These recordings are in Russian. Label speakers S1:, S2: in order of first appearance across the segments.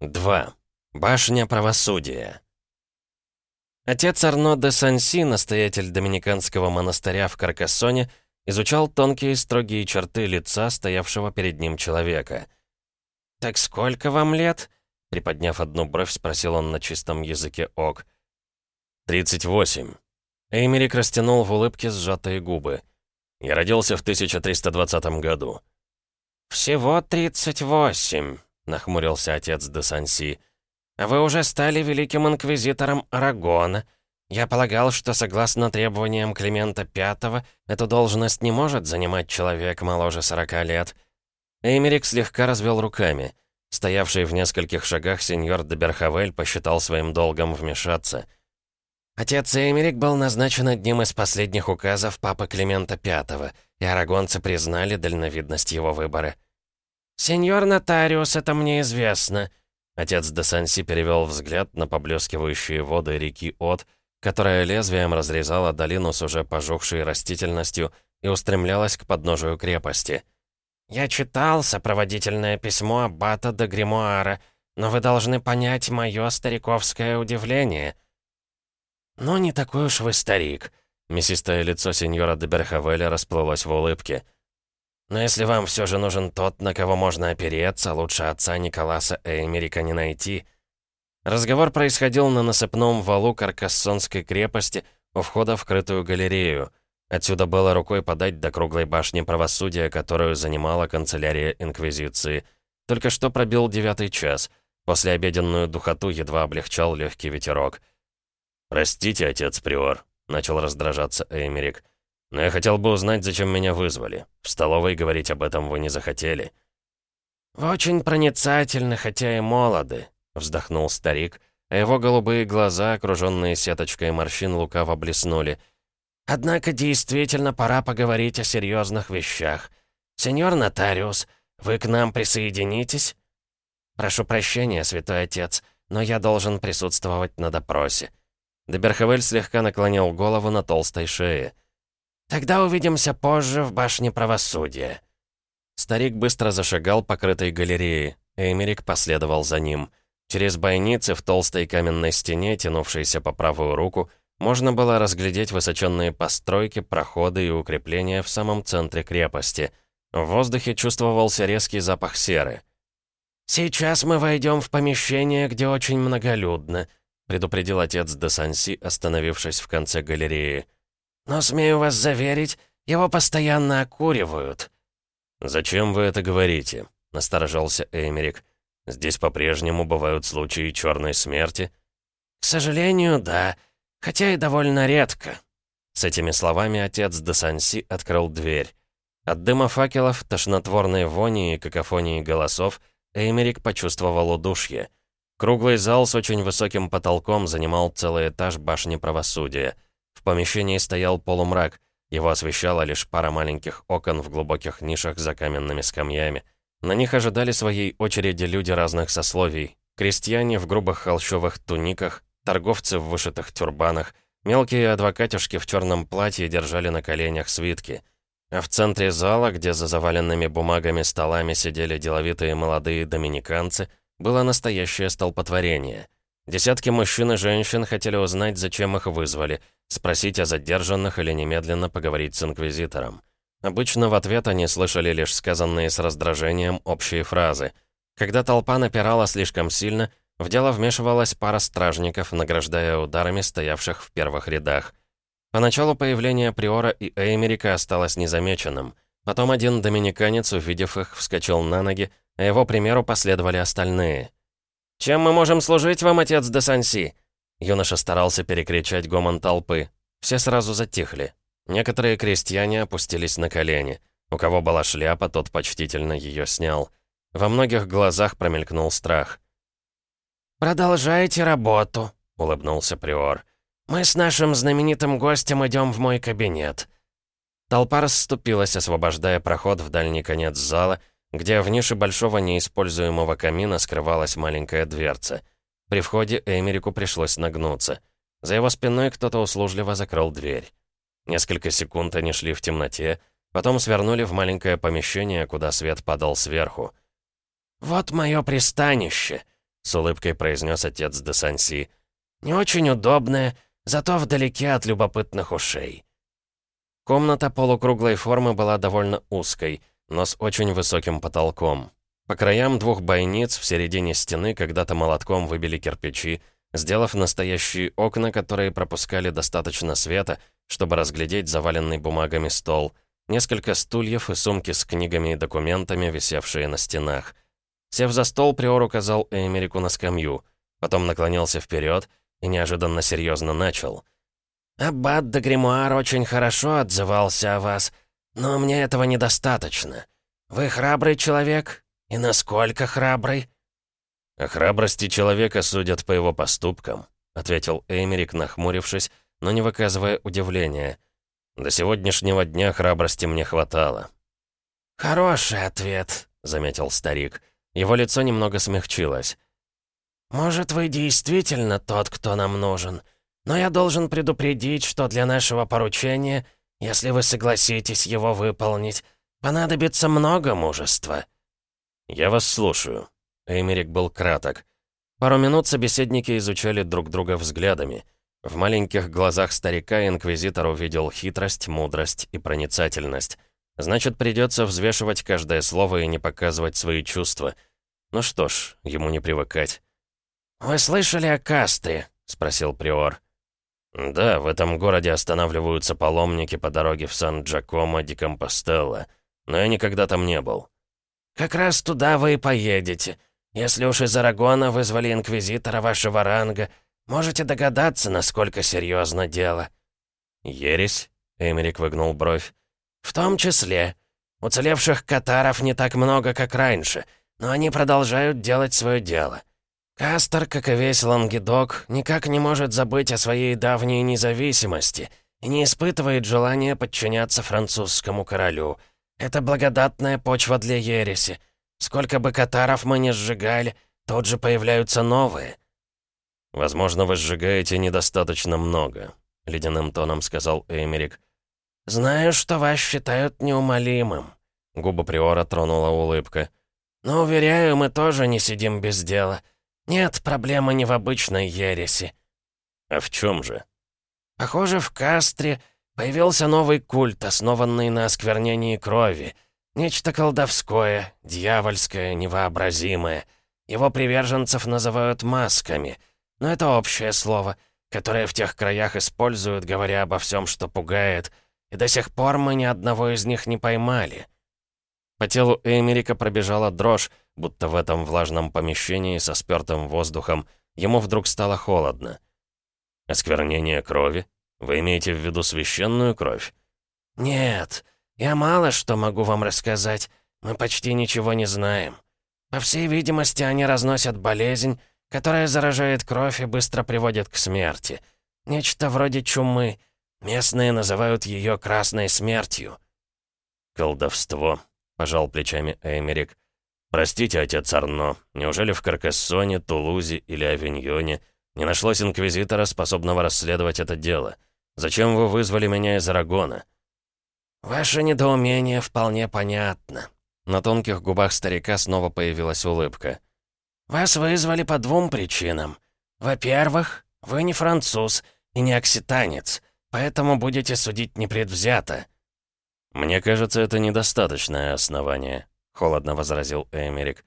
S1: 2. Башня правосудия. Отец Арно де Санси, настоятель доминиканского монастыря в Каркассоне, изучал тонкие строгие черты лица стоявшего перед ним человека. «Так сколько вам лет?» Приподняв одну бровь, спросил он на чистом языке ок. «Тридцать восемь». Эймерик растянул в улыбке сжатые губы. «Я родился в 1320 году». «Всего тридцать восемь», — нахмурился отец де Санси. «А вы уже стали великим инквизитором Арагона. Я полагал, что согласно требованиям Климента V, эту должность не может занимать человек моложе сорока лет». Эймерик слегка развел руками. Стоявший в нескольких шагах сеньор де Берхавель посчитал своим долгом вмешаться. Отец Эймерик был назначен одним из последних указов папы Климента V, и арагонцы признали дальновидность его выбора. «Сеньор нотариус, это мне известно». Отец де Санси перевел взгляд на поблескивающие воды реки От, которая лезвием разрезала долину с уже пожухшей растительностью и устремлялась к подножию крепости. «Я читал сопроводительное письмо аббата де Гримуара, но вы должны понять мое стариковское удивление». «Ну, не такой уж вы старик», — мясистое лицо сеньора де Берхавеля расплылось в улыбке. Но если вам все же нужен тот, на кого можно опереться, лучше отца Николаса Эймерика не найти. Разговор происходил на насыпном валу Каркассонской крепости у входа в крытую галерею. Отсюда было рукой подать до круглой башни правосудия, которую занимала канцелярия Инквизиции. Только что пробил девятый час. После обеденную духоту едва облегчал легкий ветерок. «Простите, отец Приор», — начал раздражаться Эймерик. Но я хотел бы узнать, зачем меня вызвали. В столовой говорить об этом вы не захотели». «Вы очень проницательны, хотя и молоды», — вздохнул старик, а его голубые глаза, окруженные сеточкой морщин, лукаво блеснули. «Однако действительно пора поговорить о серьезных вещах. Сеньор нотариус, вы к нам присоединитесь?» «Прошу прощения, святой отец, но я должен присутствовать на допросе». Деберхавель слегка наклонил голову на толстой шее. «Тогда увидимся позже в башне правосудия». Старик быстро зашагал по крытой галерее. Эмерик последовал за ним. Через бойницы в толстой каменной стене, тянувшейся по правую руку, можно было разглядеть высоченные постройки, проходы и укрепления в самом центре крепости. В воздухе чувствовался резкий запах серы. «Сейчас мы войдем в помещение, где очень многолюдно», предупредил отец де Санси, остановившись в конце галереи. Но, смею вас заверить, его постоянно окуривают». «Зачем вы это говорите?» — насторожился Эймерик. «Здесь по-прежнему бывают случаи черной смерти?» «К сожалению, да. Хотя и довольно редко». С этими словами отец де Санси открыл дверь. От дыма факелов, тошнотворной вони и какофонии голосов Эймерик почувствовал удушье. Круглый зал с очень высоким потолком занимал целый этаж башни правосудия — в помещении стоял полумрак, его освещала лишь пара маленьких окон в глубоких нишах за каменными скамьями. На них ожидали своей очереди люди разных сословий. Крестьяне в грубых холщовых туниках, торговцы в вышитых тюрбанах, мелкие адвокатюшки в черном платье держали на коленях свитки. А в центре зала, где за заваленными бумагами столами сидели деловитые молодые доминиканцы, было настоящее столпотворение. Десятки мужчин и женщин хотели узнать, зачем их вызвали — Спросить о задержанных или немедленно поговорить с инквизитором. Обычно в ответ они слышали лишь сказанные с раздражением общие фразы. Когда толпа напирала слишком сильно, в дело вмешивалась пара стражников, награждая ударами стоявших в первых рядах. Поначалу появление Приора и Эймерика осталось незамеченным. Потом один доминиканец, увидев их, вскочил на ноги, а его примеру последовали остальные. «Чем мы можем служить вам, отец де Санси?» Юноша старался перекричать гомон толпы. Все сразу затихли. Некоторые крестьяне опустились на колени. У кого была шляпа, тот почтительно ее снял. Во многих глазах промелькнул страх. «Продолжайте работу», — улыбнулся Приор. «Мы с нашим знаменитым гостем идем в мой кабинет». Толпа расступилась, освобождая проход в дальний конец зала, где в нише большого неиспользуемого камина скрывалась маленькая дверца — при входе Эмерику пришлось нагнуться. За его спиной кто-то услужливо закрыл дверь. Несколько секунд они шли в темноте, потом свернули в маленькое помещение, куда свет падал сверху. «Вот мое пристанище. с улыбкой произнес отец де Санси.
S2: «Не очень удобное, зато вдалеке от любопытных ушей».
S1: Комната полукруглой формы была довольно узкой, но с очень высоким потолком. По краям двух бойниц в середине стены когда-то молотком выбили кирпичи, сделав настоящие окна, которые пропускали достаточно света, чтобы разглядеть заваленный бумагами стол, несколько стульев и сумки с книгами и документами, висевшие на стенах. Сев за стол, Приор указал Эмерику на скамью, потом наклонился вперед и неожиданно серьезно начал.
S2: «Аббат де Гримуар очень хорошо отзывался о вас, но мне этого недостаточно. Вы храбрый человек, «И насколько храбрый?»
S1: «О храбрости человека судят по его поступкам», — ответил Эймерик, нахмурившись, но не выказывая удивления. «До сегодняшнего дня храбрости мне хватало».
S2: «Хороший ответ», — заметил старик. Его лицо немного смягчилось. «Может, вы действительно тот, кто нам нужен, но я должен предупредить, что для нашего поручения, если вы согласитесь его выполнить, понадобится много мужества».
S1: «Я вас слушаю». Эймерик был краток. Пару минут собеседники изучали друг друга взглядами. В маленьких глазах старика инквизитор увидел хитрость, мудрость и проницательность. Значит, придется взвешивать каждое слово и не показывать свои чувства. Ну что ж, ему не привыкать.
S2: «Вы слышали о Кастре?» — спросил Приор.
S1: «Да, в этом городе останавливаются паломники по дороге в Сан-Джакомо-ди-Компостелло, но я никогда там не был».
S2: «Как раз туда вы и поедете. Если уж из Арагона вызвали инквизитора вашего ранга, можете догадаться, насколько серьезно дело».
S1: «Ересь?» — Эмерик выгнул бровь.
S2: «В том числе. Уцелевших катаров не так много, как раньше, но они продолжают делать свое дело. Кастер, как и весь Лангедок, никак не может забыть о своей давней независимости и не испытывает желания подчиняться французскому королю». Это благодатная почва для ереси. Сколько бы катаров мы не сжигали, тут же появляются новые».
S1: «Возможно, вы сжигаете недостаточно много», — ледяным тоном сказал Эмерик.
S2: «Знаю, что вас считают неумолимым», — губы Приора тронула улыбка. «Но, уверяю, мы тоже не сидим без дела. Нет, проблема не в обычной ереси».
S1: «А в чем же?»
S2: «Похоже, в Кастре Появился новый культ, основанный на осквернении крови. Нечто колдовское, дьявольское, невообразимое. Его приверженцев называют масками. Но это общее слово, которое в тех краях используют, говоря обо всем, что пугает. И до сих пор мы ни одного из них не поймали.
S1: По телу Эмерика пробежала дрожь, будто в этом влажном помещении со спёртым воздухом ему вдруг стало холодно. «Осквернение крови?» Вы имеете в виду священную кровь?
S2: Нет, я мало что могу вам рассказать. Мы почти ничего не знаем. По всей видимости, они разносят болезнь, которая заражает кровь и быстро приводит к смерти. Нечто вроде чумы. Местные называют ее красной смертью.
S1: «Колдовство», — пожал плечами Эймерик. «Простите, отец Арно, неужели в Каркассоне, Тулузе или Авиньоне не нашлось инквизитора, способного расследовать это дело?» Зачем вы вызвали меня из Арагона?»
S2: «Ваше недоумение вполне понятно».
S1: На тонких губах старика снова появилась улыбка.
S2: «Вас вызвали по двум причинам. Во-первых, вы не француз и не окситанец, поэтому будете судить непредвзято».
S1: «Мне кажется, это недостаточное основание», — холодно возразил Эмерик.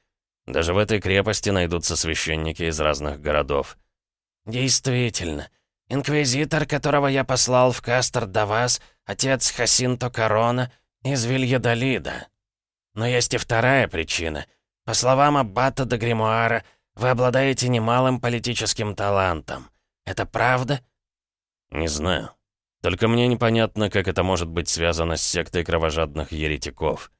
S1: «Даже в этой крепости найдутся священники из разных городов».
S2: «Действительно. Инквизитор, которого я послал в Кастер до вас, отец Хасинто Корона из Вильядолида. Но есть и вторая причина. По словам Аббата де Гримуара, вы обладаете немалым политическим талантом. Это правда?
S1: Не знаю. Только мне непонятно, как это может быть связано с сектой кровожадных еретиков.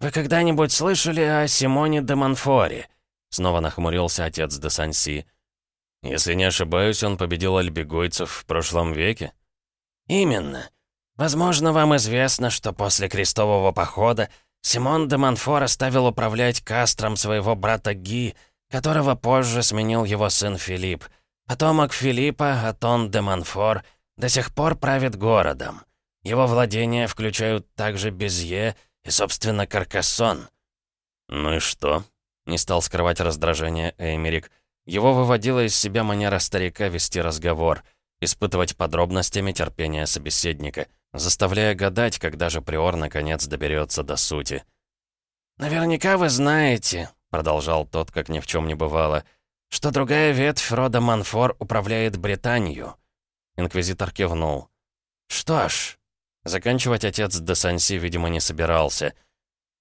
S2: «Вы когда-нибудь слышали о Симоне де Монфоре?» Снова нахмурился отец де Санси.
S1: Если не ошибаюсь, он победил альбегойцев в прошлом веке?
S2: Именно. Возможно, вам известно, что после крестового похода Симон де Монфор оставил управлять кастром своего брата Ги, которого позже сменил его сын Филипп. Потомок Филиппа, Атон де Монфор, до сих пор правит городом. Его владения включают также Безье и, собственно, Каркассон.
S1: Ну и что? Не стал скрывать раздражение Эймерик. Его выводила из себя манера старика вести разговор, испытывать подробностями терпения собеседника, заставляя гадать, когда же Приор наконец доберется до сути.
S2: «Наверняка вы знаете», — продолжал тот, как ни в чем не бывало, «что другая ветвь рода Манфор управляет Британию».
S1: Инквизитор кивнул.
S2: «Что ж...»
S1: Заканчивать отец де Санси, видимо, не собирался —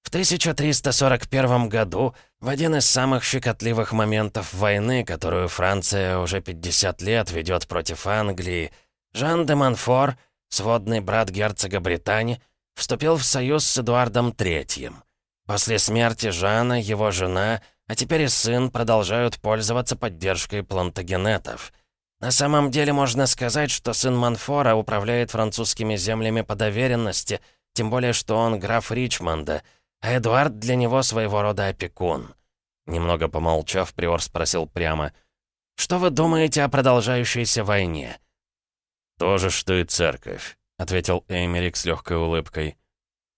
S2: в 1341 году, в один из самых щекотливых моментов войны, которую Франция уже 50 лет ведет против Англии, Жан де Монфор, сводный брат герцога Британии, вступил в союз с Эдуардом III. После смерти Жана, его жена, а теперь и сын продолжают пользоваться поддержкой плантагенетов. На самом деле можно сказать, что сын Монфора управляет французскими землями по доверенности, тем более что он граф Ричмонда — а Эдуард для него своего рода опекун. Немного помолчав, Приор спросил прямо, «Что вы думаете о продолжающейся войне?»
S1: «То же, что и церковь», — ответил Эймерик с легкой улыбкой.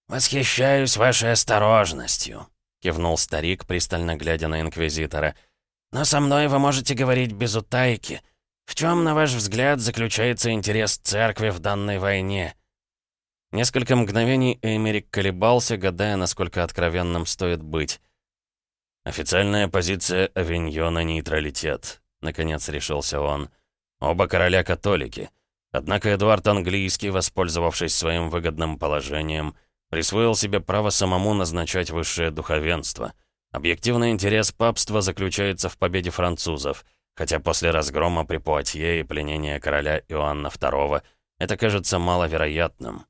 S2: «Восхищаюсь вашей осторожностью», —
S1: кивнул старик, пристально глядя на Инквизитора.
S2: «Но со мной вы можете говорить без утайки. В чем, на ваш взгляд, заключается интерес церкви в данной войне?»
S1: Несколько мгновений Эймерик колебался, гадая, насколько откровенным стоит быть. «Официальная позиция Авиньона — нейтралитет», — наконец решился он. «Оба короля католики. Однако Эдуард Английский, воспользовавшись своим выгодным положением, присвоил себе право самому назначать высшее духовенство. Объективный интерес папства заключается в победе французов, хотя после разгрома при Пуатье и пленения короля Иоанна II это кажется маловероятным».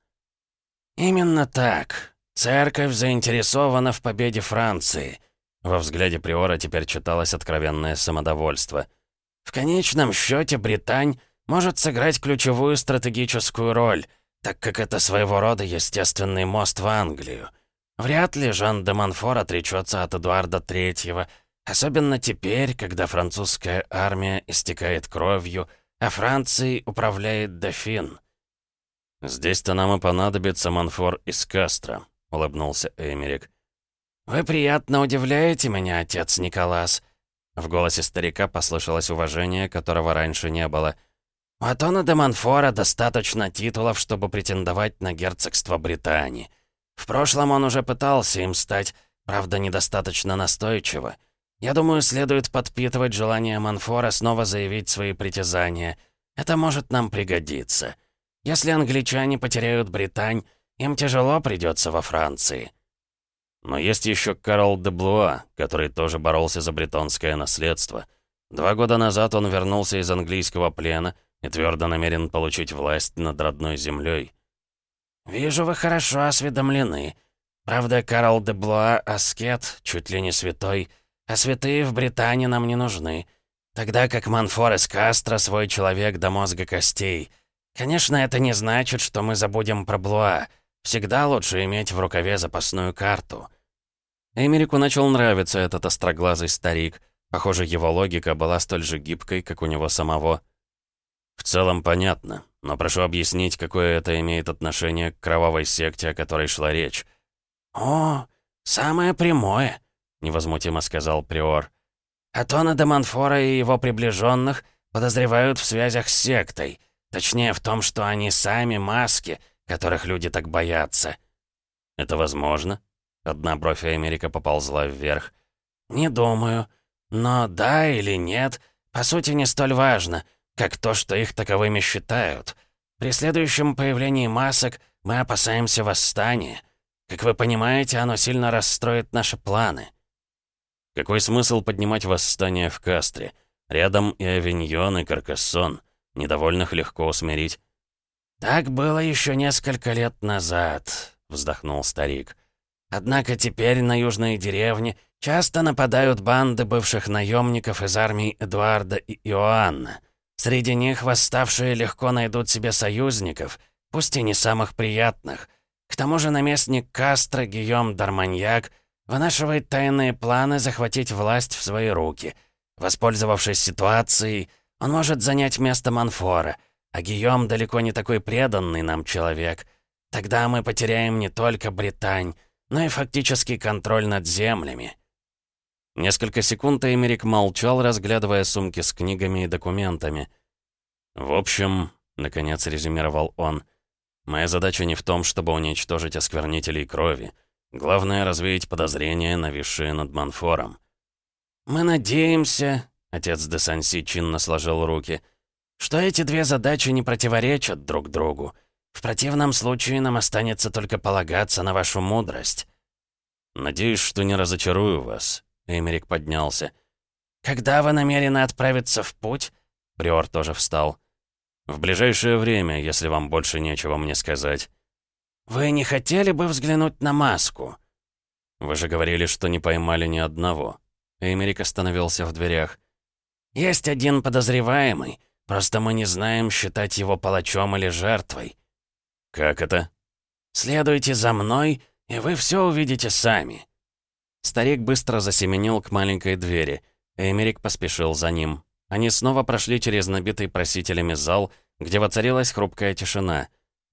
S2: «Именно так. Церковь заинтересована в победе Франции».
S1: Во взгляде Приора теперь читалось откровенное самодовольство.
S2: «В конечном счете Британь может сыграть ключевую стратегическую роль, так как это своего рода естественный мост в Англию. Вряд ли Жан де Монфор отречется от Эдуарда III, особенно теперь, когда французская армия истекает кровью, а Францией управляет дофин».
S1: «Здесь-то нам и понадобится Манфор из Кастро», — улыбнулся Эмерик.
S2: «Вы приятно удивляете меня, отец Николас».
S1: В голосе старика послышалось уважение, которого раньше не было.
S2: «У Атона де Манфора достаточно титулов, чтобы претендовать на герцогство Британии. В прошлом он уже пытался им стать, правда, недостаточно настойчиво. Я думаю, следует подпитывать желание Манфора снова заявить свои притязания. Это может нам пригодиться». Если англичане потеряют Британь, им тяжело придется во Франции.
S1: Но есть еще Карл де Блуа, который тоже боролся за бретонское наследство. Два года назад он вернулся из английского плена и твердо намерен получить власть над родной землей.
S2: «Вижу, вы хорошо осведомлены. Правда, Карл де Блуа — аскет, чуть ли не святой, а святые в Британии нам не нужны. Тогда как Манфор из Кастро свой человек до мозга костей. Конечно, это не значит, что мы забудем про Блуа. Всегда лучше иметь в рукаве запасную карту.
S1: Эмерику начал нравиться этот остроглазый старик. Похоже, его логика была столь же гибкой, как у него самого. В целом понятно, но прошу объяснить, какое это имеет отношение к кровавой секте, о которой шла речь.
S2: «О, самое прямое», — невозмутимо сказал Приор. «Атона де Монфора и его приближенных подозревают в связях с сектой. Точнее, в том, что они сами маски, которых люди так боятся.
S1: Это возможно? Одна бровь Америка поползла вверх.
S2: Не думаю. Но да или нет, по сути, не столь важно, как то, что их таковыми считают. При следующем появлении масок мы опасаемся восстания. Как вы понимаете, оно сильно расстроит наши планы.
S1: Какой смысл поднимать восстание в Кастре? Рядом и Авиньон, и Каркассон. Недовольных легко усмирить.
S2: «Так было еще несколько лет назад», — вздохнул старик. «Однако теперь на южные деревни часто нападают банды бывших наемников из армий Эдуарда и Иоанна. Среди них восставшие легко найдут себе союзников, пусть и не самых приятных. К тому же наместник Кастро Гийом Дарманьяк вынашивает тайные планы захватить власть в свои руки. Воспользовавшись ситуацией, он может занять место Манфора, а Гийом далеко не такой преданный нам человек. Тогда мы потеряем не только Британь, но и фактический контроль над землями».
S1: Несколько секунд Эмерик молчал, разглядывая сумки с книгами и документами. «В общем», — наконец резюмировал он, — «моя задача не в том, чтобы уничтожить осквернителей крови. Главное — развеять подозрения, нависшие над Манфором».
S2: «Мы надеемся», — отец де Санси чинно сложил руки, «что эти две задачи не противоречат друг другу. В противном случае нам останется только полагаться на вашу мудрость».
S1: «Надеюсь, что не разочарую вас», — Эмерик поднялся.
S2: «Когда вы намерены отправиться в путь?»
S1: Приор тоже встал. «В ближайшее время, если вам больше нечего мне сказать».
S2: «Вы не хотели бы взглянуть на маску?»
S1: «Вы же говорили, что не поймали ни одного». Эмерик остановился в дверях.
S2: «Есть один подозреваемый. Просто мы не знаем, считать его палачом или жертвой».
S1: «Как это?»
S2: «Следуйте за мной, и вы все увидите сами».
S1: Старик быстро засеменил к маленькой двери. Эмерик поспешил за ним. Они снова прошли через набитый просителями зал, где воцарилась хрупкая тишина.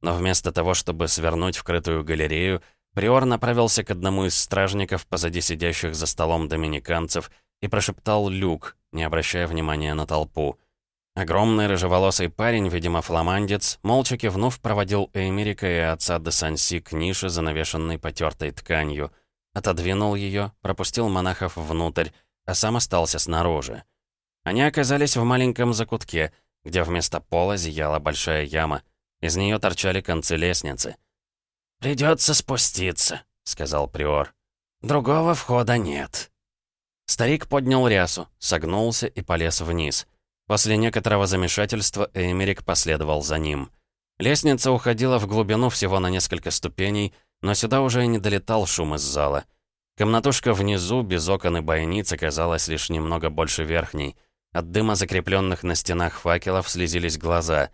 S1: Но вместо того, чтобы свернуть в крытую галерею, Приор направился к одному из стражников позади сидящих за столом доминиканцев и прошептал «люк», не обращая внимания на толпу. Огромный рыжеволосый парень, видимо, фламандец, молча кивнув, проводил Эмерика и отца де Санси к нише, занавешенной потертой тканью. Отодвинул ее, пропустил монахов внутрь, а сам остался снаружи. Они оказались в маленьком закутке, где вместо пола зияла большая яма. Из нее торчали концы лестницы.
S2: «Придется спуститься», — сказал Приор. «Другого входа нет».
S1: Старик поднял рясу, согнулся и полез вниз. После некоторого замешательства Эмерик последовал за ним. Лестница уходила в глубину всего на несколько ступеней, но сюда уже и не долетал шум из зала. Комнатушка внизу, без окон и бойниц, оказалась лишь немного больше верхней. От дыма закрепленных на стенах факелов слезились глаза.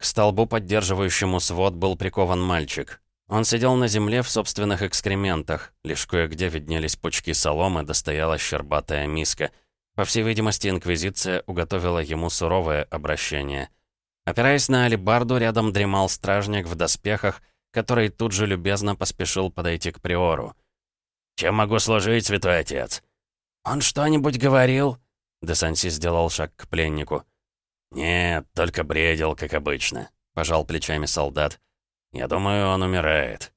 S1: К столбу, поддерживающему свод, был прикован мальчик. Он сидел на земле в собственных экскрементах, лишь кое-где виднелись пучки соломы, достояла щербатая миска. По всей видимости, Инквизиция уготовила ему суровое обращение. Опираясь на алебарду, рядом дремал стражник в доспехах, который тут же любезно поспешил подойти к Приору.
S2: «Чем могу служить, святой отец?» «Он что-нибудь говорил?»
S1: Десанси сделал шаг к пленнику.
S2: «Нет, только бредил, как обычно», — пожал плечами солдат. Я думаю, он умирает».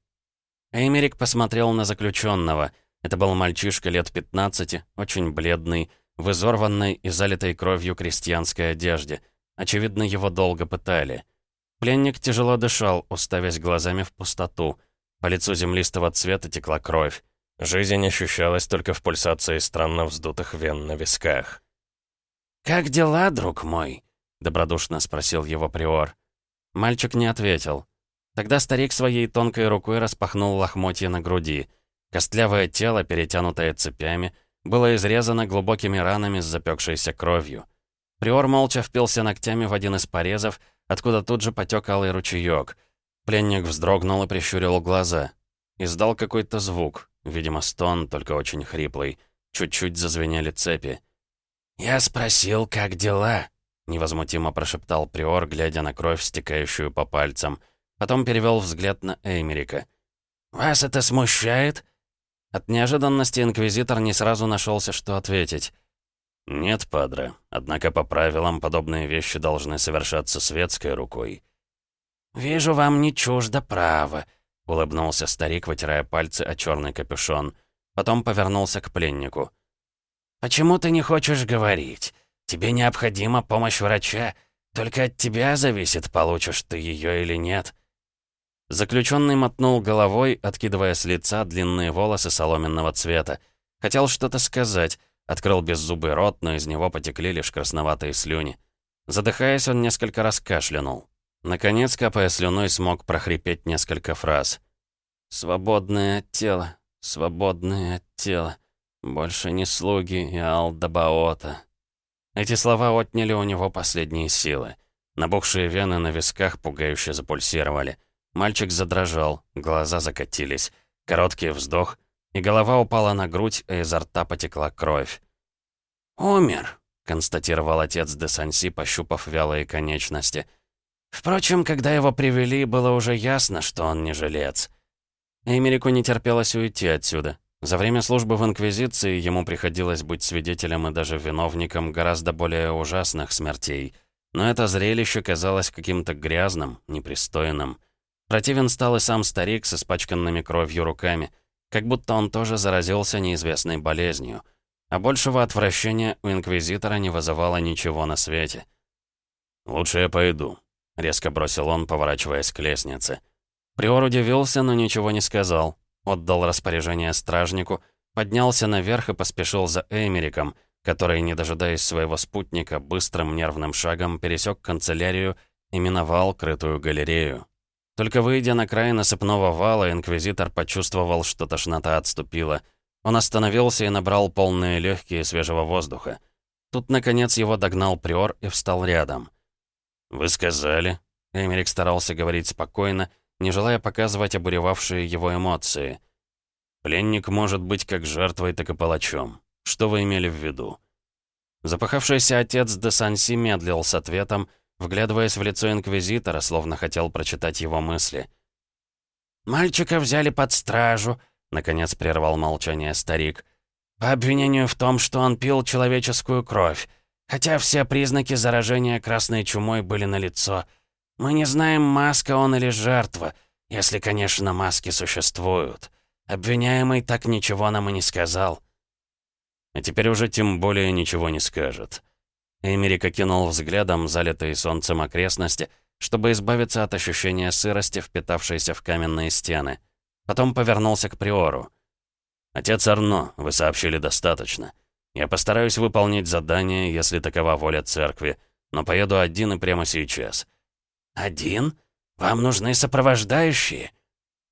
S1: Эймерик посмотрел на заключенного. Это был мальчишка лет 15, очень бледный, в изорванной и залитой кровью крестьянской одежде. Очевидно, его долго пытали. Пленник тяжело дышал, уставясь глазами в пустоту. По лицу землистого цвета текла кровь. Жизнь ощущалась только в пульсации странно вздутых вен на висках.
S2: «Как дела, друг мой?»
S1: — добродушно спросил его приор. Мальчик не ответил. Тогда старик своей тонкой рукой распахнул лохмотья на груди. Костлявое тело, перетянутое цепями, было изрезано глубокими ранами с запекшейся кровью. Приор молча впился ногтями в один из порезов, откуда тут же потек алый ручеёк. Пленник вздрогнул и прищурил глаза. Издал какой-то звук, видимо, стон, только очень хриплый. Чуть-чуть зазвенели цепи.
S2: «Я спросил, как дела?»
S1: — невозмутимо прошептал Приор, глядя на кровь, стекающую по пальцам — Потом перевел взгляд на Эймерика.
S2: «Вас это смущает?»
S1: От неожиданности инквизитор не сразу нашелся, что ответить. «Нет, падре. Однако по правилам подобные вещи должны совершаться светской рукой».
S2: «Вижу, вам не чуждо право», —
S1: улыбнулся старик, вытирая пальцы о черный капюшон. Потом повернулся к пленнику.
S2: «Почему ты не хочешь говорить? Тебе необходима помощь врача. Только от тебя зависит, получишь ты ее или нет».
S1: Заключенный мотнул головой, откидывая с лица длинные волосы соломенного цвета. Хотел что-то сказать, открыл беззубый рот, но из него потекли лишь красноватые слюни. Задыхаясь, он несколько раз кашлянул. Наконец, капая слюной, смог прохрипеть несколько фраз. «Свободное тело, свободное тело, больше не слуги и Алдабаота». Эти слова отняли у него последние силы. Набухшие вены на висках пугающе запульсировали. Мальчик задрожал, глаза закатились. Короткий вздох, и голова упала на грудь, а изо рта потекла кровь.
S2: «Умер», —
S1: констатировал отец де Санси, пощупав вялые конечности.
S2: «Впрочем, когда его привели, было уже ясно, что он не жилец».
S1: Эмерику не терпелось уйти отсюда. За время службы в Инквизиции ему приходилось быть свидетелем и даже виновником гораздо более ужасных смертей. Но это зрелище казалось каким-то грязным, непристойным. Противен стал и сам старик с испачканными кровью руками, как будто он тоже заразился неизвестной болезнью. А большего отвращения у Инквизитора не вызывало ничего на свете. «Лучше я пойду», — резко бросил он, поворачиваясь к лестнице. Приор удивился, но ничего не сказал. Отдал распоряжение стражнику, поднялся наверх и поспешил за Эймериком, который, не дожидаясь своего спутника, быстрым нервным шагом пересек канцелярию и миновал крытую галерею. Только выйдя на край насыпного вала, инквизитор почувствовал, что тошнота отступила. Он остановился и набрал полные легкие свежего воздуха. Тут, наконец, его догнал приор и встал рядом. «Вы сказали...» Эмерик старался говорить спокойно, не желая показывать обуревавшие его эмоции. «Пленник может быть как жертвой, так и палачом. Что вы имели в виду?» Запахавшийся отец де Санси медлил с ответом, вглядываясь в лицо Инквизитора, словно хотел прочитать его мысли.
S2: «Мальчика взяли под стражу», — наконец прервал молчание старик, «по обвинению в том, что он пил человеческую кровь, хотя все признаки заражения красной чумой были налицо. Мы не знаем, маска он или жертва, если, конечно, маски существуют. Обвиняемый так ничего нам и не сказал».
S1: «А теперь уже тем более ничего не скажет». Эмерик окинул взглядом залитые солнцем окрестности, чтобы избавиться от ощущения сырости, впитавшейся в каменные стены. Потом повернулся к Приору. «Отец Арно, вы сообщили достаточно. Я постараюсь выполнить задание, если такова воля церкви, но поеду один и прямо сейчас».
S2: «Один? Вам нужны сопровождающие?»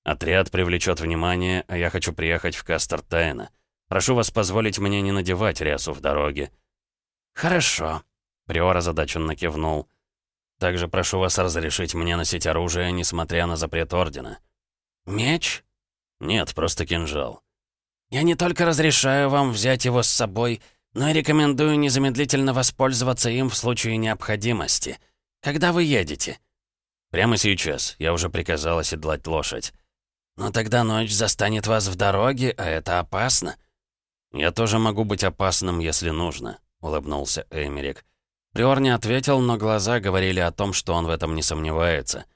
S1: «Отряд привлечет внимание, а я хочу приехать в Кастертайна. Прошу вас позволить мне не надевать рясу в дороге».
S2: «Хорошо», —
S1: Приор озадаченно кивнул. «Также прошу вас разрешить мне носить оружие, несмотря на запрет Ордена».
S2: «Меч?»
S1: «Нет, просто кинжал».
S2: «Я не только разрешаю вам взять его с собой, но и рекомендую незамедлительно воспользоваться им в случае необходимости. Когда вы едете?»
S1: «Прямо сейчас. Я уже приказал оседлать лошадь».
S2: «Но тогда ночь застанет вас в дороге, а это опасно».
S1: «Я тоже могу быть опасным, если нужно улыбнулся Эмерик. Приор не ответил, но глаза говорили о том, что он в этом не сомневается.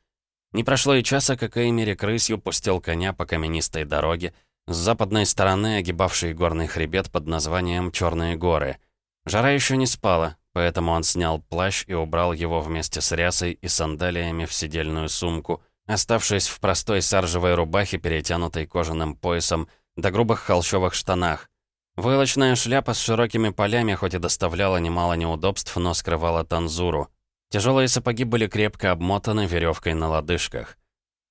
S1: Не прошло и часа, как Эмерик рысью пустил коня по каменистой дороге, с западной стороны огибавшей горный хребет под названием Черные горы. Жара еще не спала, поэтому он снял плащ и убрал его вместе с рясой и сандалиями в сидельную сумку, оставшись в простой саржевой рубахе, перетянутой кожаным поясом, до грубых холщовых штанах. Войлочная шляпа с широкими полями хоть и доставляла немало неудобств, но скрывала танзуру. Тяжелые сапоги были крепко обмотаны веревкой на лодыжках.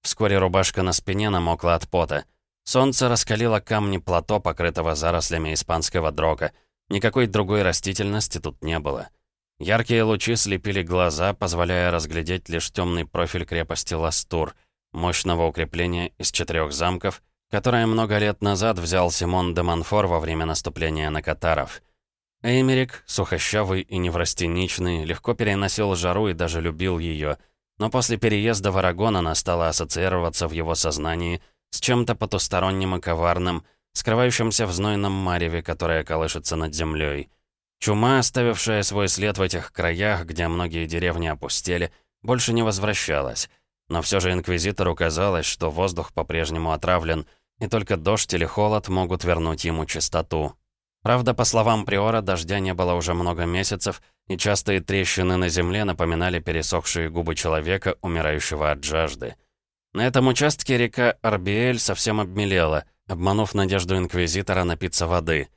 S1: Вскоре рубашка на спине намокла от пота. Солнце раскалило камни плато, покрытого зарослями испанского дрока. Никакой другой растительности тут не было. Яркие лучи слепили глаза, позволяя разглядеть лишь темный профиль крепости Ластур, мощного укрепления из четырех замков — которое много лет назад взял Симон де Монфор во время наступления на катаров. Эймерик, сухощавый и неврастеничный, легко переносил жару и даже любил ее, но после переезда в Арагон она стала ассоциироваться в его сознании с чем-то потусторонним и коварным, скрывающимся в знойном мареве, которое колышется над землей. Чума, оставившая свой след в этих краях, где многие деревни опустели, больше не возвращалась. Но все же Инквизитору казалось, что воздух по-прежнему отравлен, и только дождь или холод могут вернуть ему чистоту. Правда, по словам Приора, дождя не было уже много месяцев, и частые трещины на земле напоминали пересохшие губы человека, умирающего от жажды. На этом участке река Арбиэль совсем обмелела, обманув надежду Инквизитора напиться воды.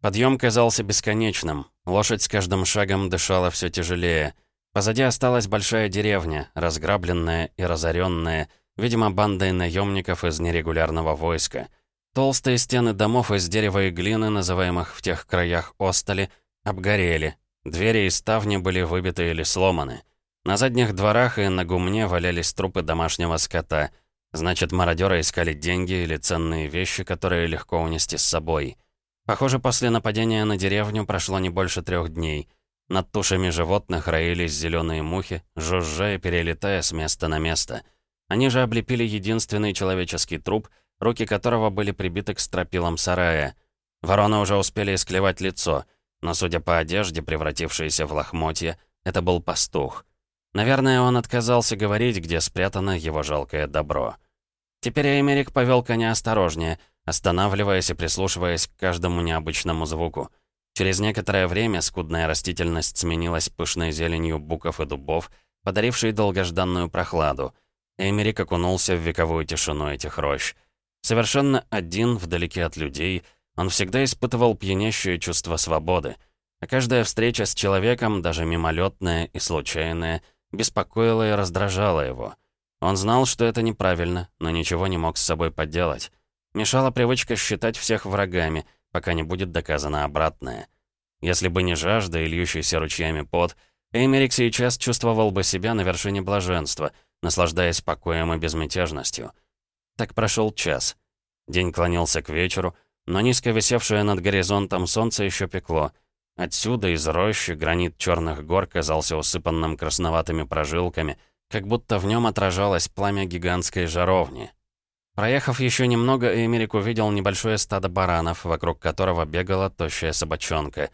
S1: Подъем казался бесконечным, лошадь с каждым шагом дышала все тяжелее. Позади осталась большая деревня, разграбленная и разоренная, видимо, бандой наемников из нерегулярного войска. Толстые стены домов из дерева и глины, называемых в тех краях остали, обгорели. Двери и ставни были выбиты или сломаны. На задних дворах и на гумне валялись трупы домашнего скота. Значит, мародеры искали деньги или ценные вещи, которые легко унести с собой. Похоже, после нападения на деревню прошло не больше трех дней. Над тушами животных роились зеленые мухи, жужжа и перелетая с места на место — они же облепили единственный человеческий труп, руки которого были прибиты к стропилам сарая. Вороны уже успели исклевать лицо, но, судя по одежде, превратившейся в лохмотья, это был пастух. Наверное, он отказался говорить, где спрятано его жалкое добро. Теперь Эймерик повел коня осторожнее, останавливаясь и прислушиваясь к каждому необычному звуку. Через некоторое время скудная растительность сменилась пышной зеленью буков и дубов, подарившей долгожданную прохладу. Эймерик окунулся в вековую тишину этих рощ. Совершенно один, вдалеке от людей, он всегда испытывал пьянящее чувство свободы. А каждая встреча с человеком, даже мимолетная и случайная, беспокоила и раздражала его. Он знал, что это неправильно, но ничего не мог с собой поделать. Мешала привычка считать всех врагами — пока не будет доказано обратное. Если бы не жажда и льющийся ручьями пот, Эймерик сейчас чувствовал бы себя на вершине блаженства, наслаждаясь покоем и безмятежностью. Так прошел час. День клонился к вечеру, но низко висевшее над горизонтом солнце еще пекло. Отсюда, из рощи, гранит черных гор казался усыпанным красноватыми прожилками, как будто в нем отражалось пламя гигантской жаровни. Проехав еще немного, Эмерик увидел небольшое стадо баранов, вокруг которого бегала тощая собачонка.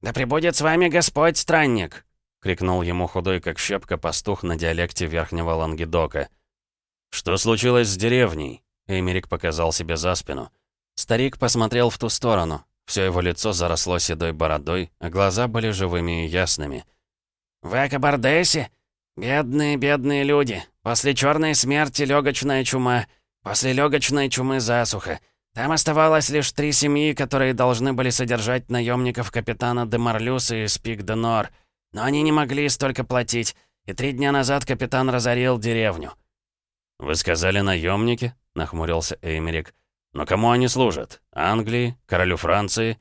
S2: «Да пребудет с вами Господь, странник!»
S1: — крикнул ему худой, как щепка, пастух на диалекте Верхнего Лангедока. «Что случилось с деревней?» — Эмерик показал себе за спину. Старик посмотрел в ту сторону. Все его лицо заросло седой бородой, а глаза были живыми и ясными.
S2: «В Акабардесе? Бедные, бедные люди. После черной смерти легочная чума». После легочной чумы засуха. Там оставалось лишь три семьи, которые должны были содержать наемников капитана де Марлюса и Спик де Нор. Но они не могли столько платить, и три дня назад капитан разорил деревню.
S1: «Вы сказали наемники? нахмурился Эймерик. «Но кому они служат? Англии? Королю Франции?»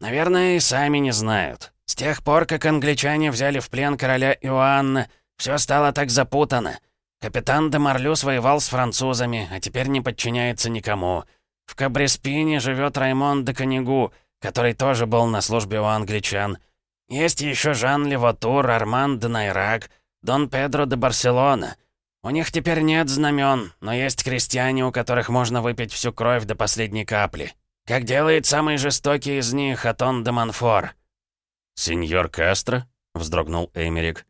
S2: «Наверное, и сами не знают. С тех пор, как англичане взяли в плен короля Иоанна, все стало так запутано. Капитан де Марлюс воевал с французами, а теперь не подчиняется никому. В Кабреспине живет Раймон де Канигу, который тоже был на службе у англичан. Есть еще Жан Леватур, Арман де Найрак, Дон Педро де Барселона. У них теперь нет знамен, но есть крестьяне, у которых можно выпить всю кровь до последней капли. Как делает самый жестокий из них, Атон де Монфор.
S1: «Сеньор Кастро?» — вздрогнул Эймерик.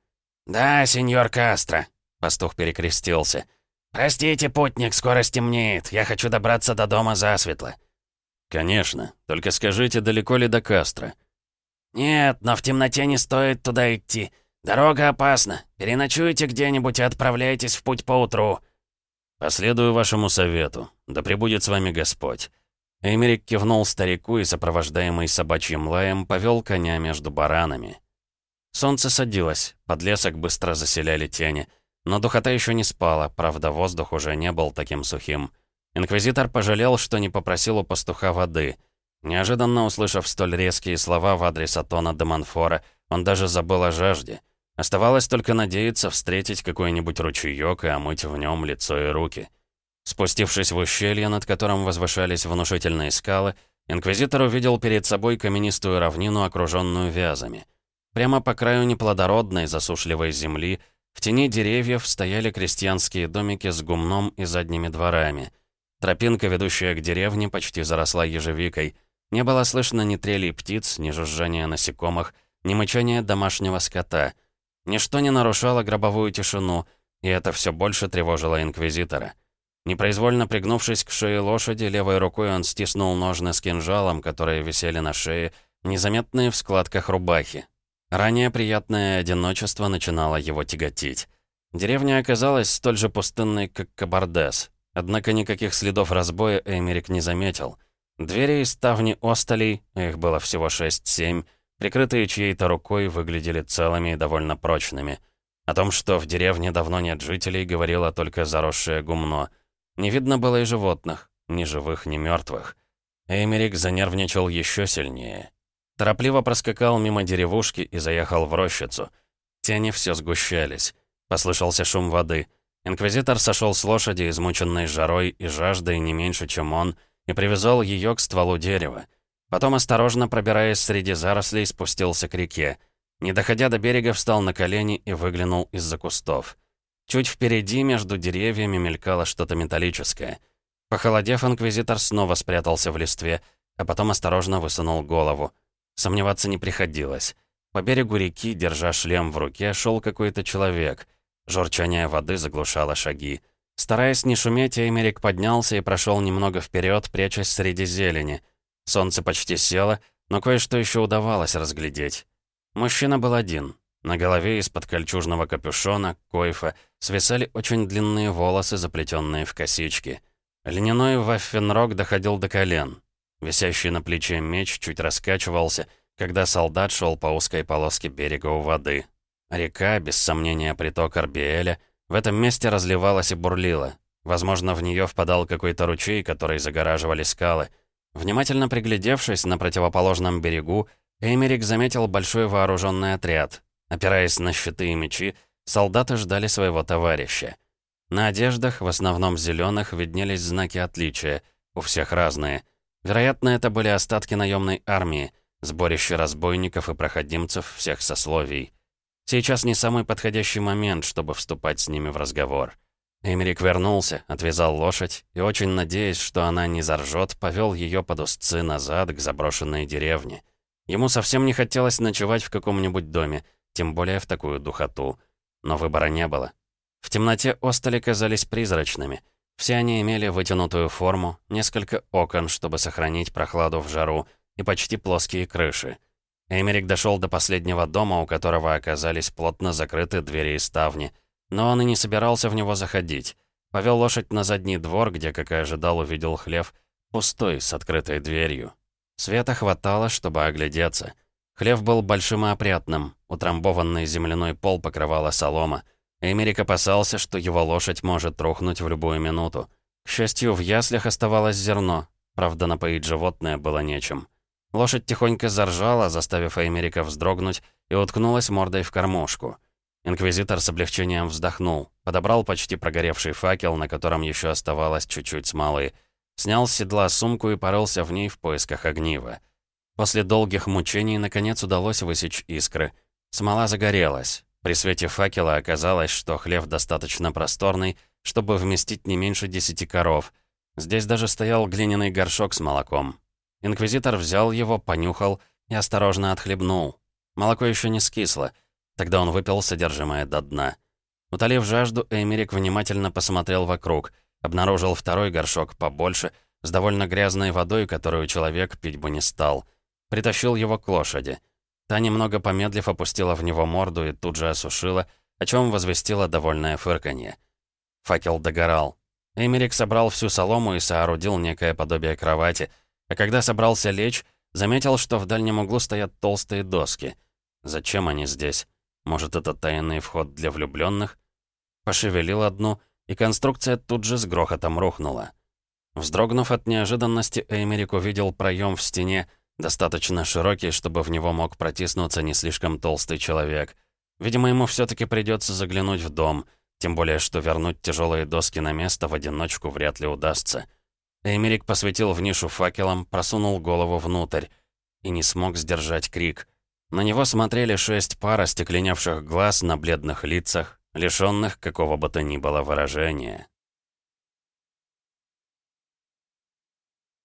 S2: «Да, сеньор Кастро», Пастух перекрестился. «Простите, путник, скоро стемнеет. Я хочу добраться до дома засветло».
S1: «Конечно. Только скажите, далеко ли до Кастро?»
S2: «Нет, но в темноте не стоит туда идти. Дорога опасна. Переночуйте где-нибудь и отправляйтесь в путь поутру».
S1: «Последую вашему совету. Да пребудет с вами Господь». Эмерик кивнул старику и, сопровождаемый собачьим лаем, повел коня между баранами. Солнце садилось, подлесок быстро заселяли тени — но духота еще не спала, правда, воздух уже не был таким сухим. Инквизитор пожалел, что не попросил у пастуха воды. Неожиданно услышав столь резкие слова в адрес Атона де Монфора, он даже забыл о жажде. Оставалось только надеяться встретить какой-нибудь ручеёк и омыть в нем лицо и руки. Спустившись в ущелье, над которым возвышались внушительные скалы, инквизитор увидел перед собой каменистую равнину, окруженную вязами. Прямо по краю неплодородной, засушливой земли в тени деревьев стояли крестьянские домики с гумном и задними дворами. Тропинка, ведущая к деревне, почти заросла ежевикой. Не было слышно ни трелей птиц, ни жужжания насекомых, ни мычания домашнего скота. Ничто не нарушало гробовую тишину, и это все больше тревожило Инквизитора. Непроизвольно пригнувшись к шее лошади, левой рукой он стиснул ножны с кинжалом, которые висели на шее, незаметные в складках рубахи. Ранее приятное одиночество начинало его тяготить. Деревня оказалась столь же пустынной, как Кабардес. Однако никаких следов разбоя Эмерик не заметил. Двери и ставни осталей, их было всего 6-7, прикрытые чьей-то рукой, выглядели целыми и довольно прочными. О том, что в деревне давно нет жителей, говорило только заросшее гумно. Не видно было и животных, ни живых, ни мертвых. Эмерик занервничал еще сильнее. Торопливо проскакал мимо деревушки и заехал в рощицу. Тени все сгущались. Послышался шум воды. Инквизитор сошел с лошади, измученной жарой и жаждой не меньше, чем он, и привязал ее к стволу дерева. Потом, осторожно пробираясь среди зарослей, спустился к реке. Не доходя до берега, встал на колени и выглянул из-за кустов. Чуть впереди, между деревьями, мелькало что-то металлическое. Похолодев, инквизитор снова спрятался в листве, а потом осторожно высунул голову. Сомневаться не приходилось. По берегу реки, держа шлем в руке, шел какой-то человек. Журчание воды заглушало шаги. Стараясь не шуметь, Эмерик поднялся и прошел немного вперед, прячась среди зелени. Солнце почти село, но кое-что еще удавалось разглядеть. Мужчина был один. На голове из-под кольчужного капюшона, койфа, свисали очень длинные волосы, заплетенные в косички. Льняной ваффенрог доходил до колен. Висящий на плече меч чуть раскачивался, когда солдат шел по узкой полоске берега у воды. Река, без сомнения приток Арбиэля, в этом месте разливалась и бурлила. Возможно, в нее впадал какой-то ручей, который загораживали скалы. Внимательно приглядевшись на противоположном берегу, Эймерик заметил большой вооруженный отряд. Опираясь на щиты и мечи, солдаты ждали своего товарища. На одеждах, в основном зеленых, виднелись знаки отличия, у всех разные. Вероятно, это были остатки наемной армии, сборище разбойников и проходимцев всех сословий. Сейчас не самый подходящий момент, чтобы вступать с ними в разговор. Эмерик вернулся, отвязал лошадь и, очень надеясь, что она не заржет, повел ее под узцы назад к заброшенной деревне. Ему совсем не хотелось ночевать в каком-нибудь доме, тем более в такую духоту. Но выбора не было. В темноте остали казались призрачными. Все они имели вытянутую форму, несколько окон, чтобы сохранить прохладу в жару, и почти плоские крыши. Эмерик дошел до последнего дома, у которого оказались плотно закрыты двери и ставни. Но он и не собирался в него заходить. Повел лошадь на задний двор, где, как и ожидал, увидел хлев, пустой, с открытой дверью. Света хватало, чтобы оглядеться. Хлев был большим и опрятным, утрамбованный земляной пол покрывала солома. Эмерик опасался, что его лошадь может рухнуть в любую минуту. К счастью, в яслях оставалось зерно, правда, напоить животное было нечем. Лошадь тихонько заржала, заставив Эмерика вздрогнуть, и уткнулась мордой в кормушку. Инквизитор с облегчением вздохнул, подобрал почти прогоревший факел, на котором еще оставалось чуть-чуть смолы, Снял с седла сумку и порылся в ней в поисках огнива. После долгих мучений, наконец, удалось высечь искры. Смола загорелась. При свете факела оказалось, что хлев достаточно просторный, чтобы вместить не меньше десяти коров. Здесь даже стоял глиняный горшок с молоком. Инквизитор взял его, понюхал и осторожно отхлебнул. Молоко еще не скисло. Тогда он выпил содержимое до дна. Утолив жажду, Эмерик внимательно посмотрел вокруг — Обнаружил второй горшок побольше, с довольно грязной водой, которую человек пить бы не стал. Притащил его к лошади. Та, немного помедлив, опустила в него морду и тут же осушила, о чем возвестила довольное фырканье. Факел догорал. Эмерик собрал всю солому и соорудил некое подобие кровати, а когда собрался лечь, заметил, что в дальнем углу стоят толстые доски. Зачем они здесь? Может, это тайный вход для влюбленных? Пошевелил одну — и конструкция тут же с грохотом рухнула. Вздрогнув от неожиданности, Эймерик увидел проем в стене, достаточно широкий, чтобы в него мог протиснуться не слишком толстый человек. Видимо, ему все таки придется заглянуть в дом, тем более, что вернуть тяжелые доски на место в одиночку вряд ли удастся. Эймерик посветил в нишу факелом, просунул голову внутрь и не смог сдержать крик. На него смотрели шесть пар остекленевших глаз на бледных лицах, лишённых какого бы то ни было выражения.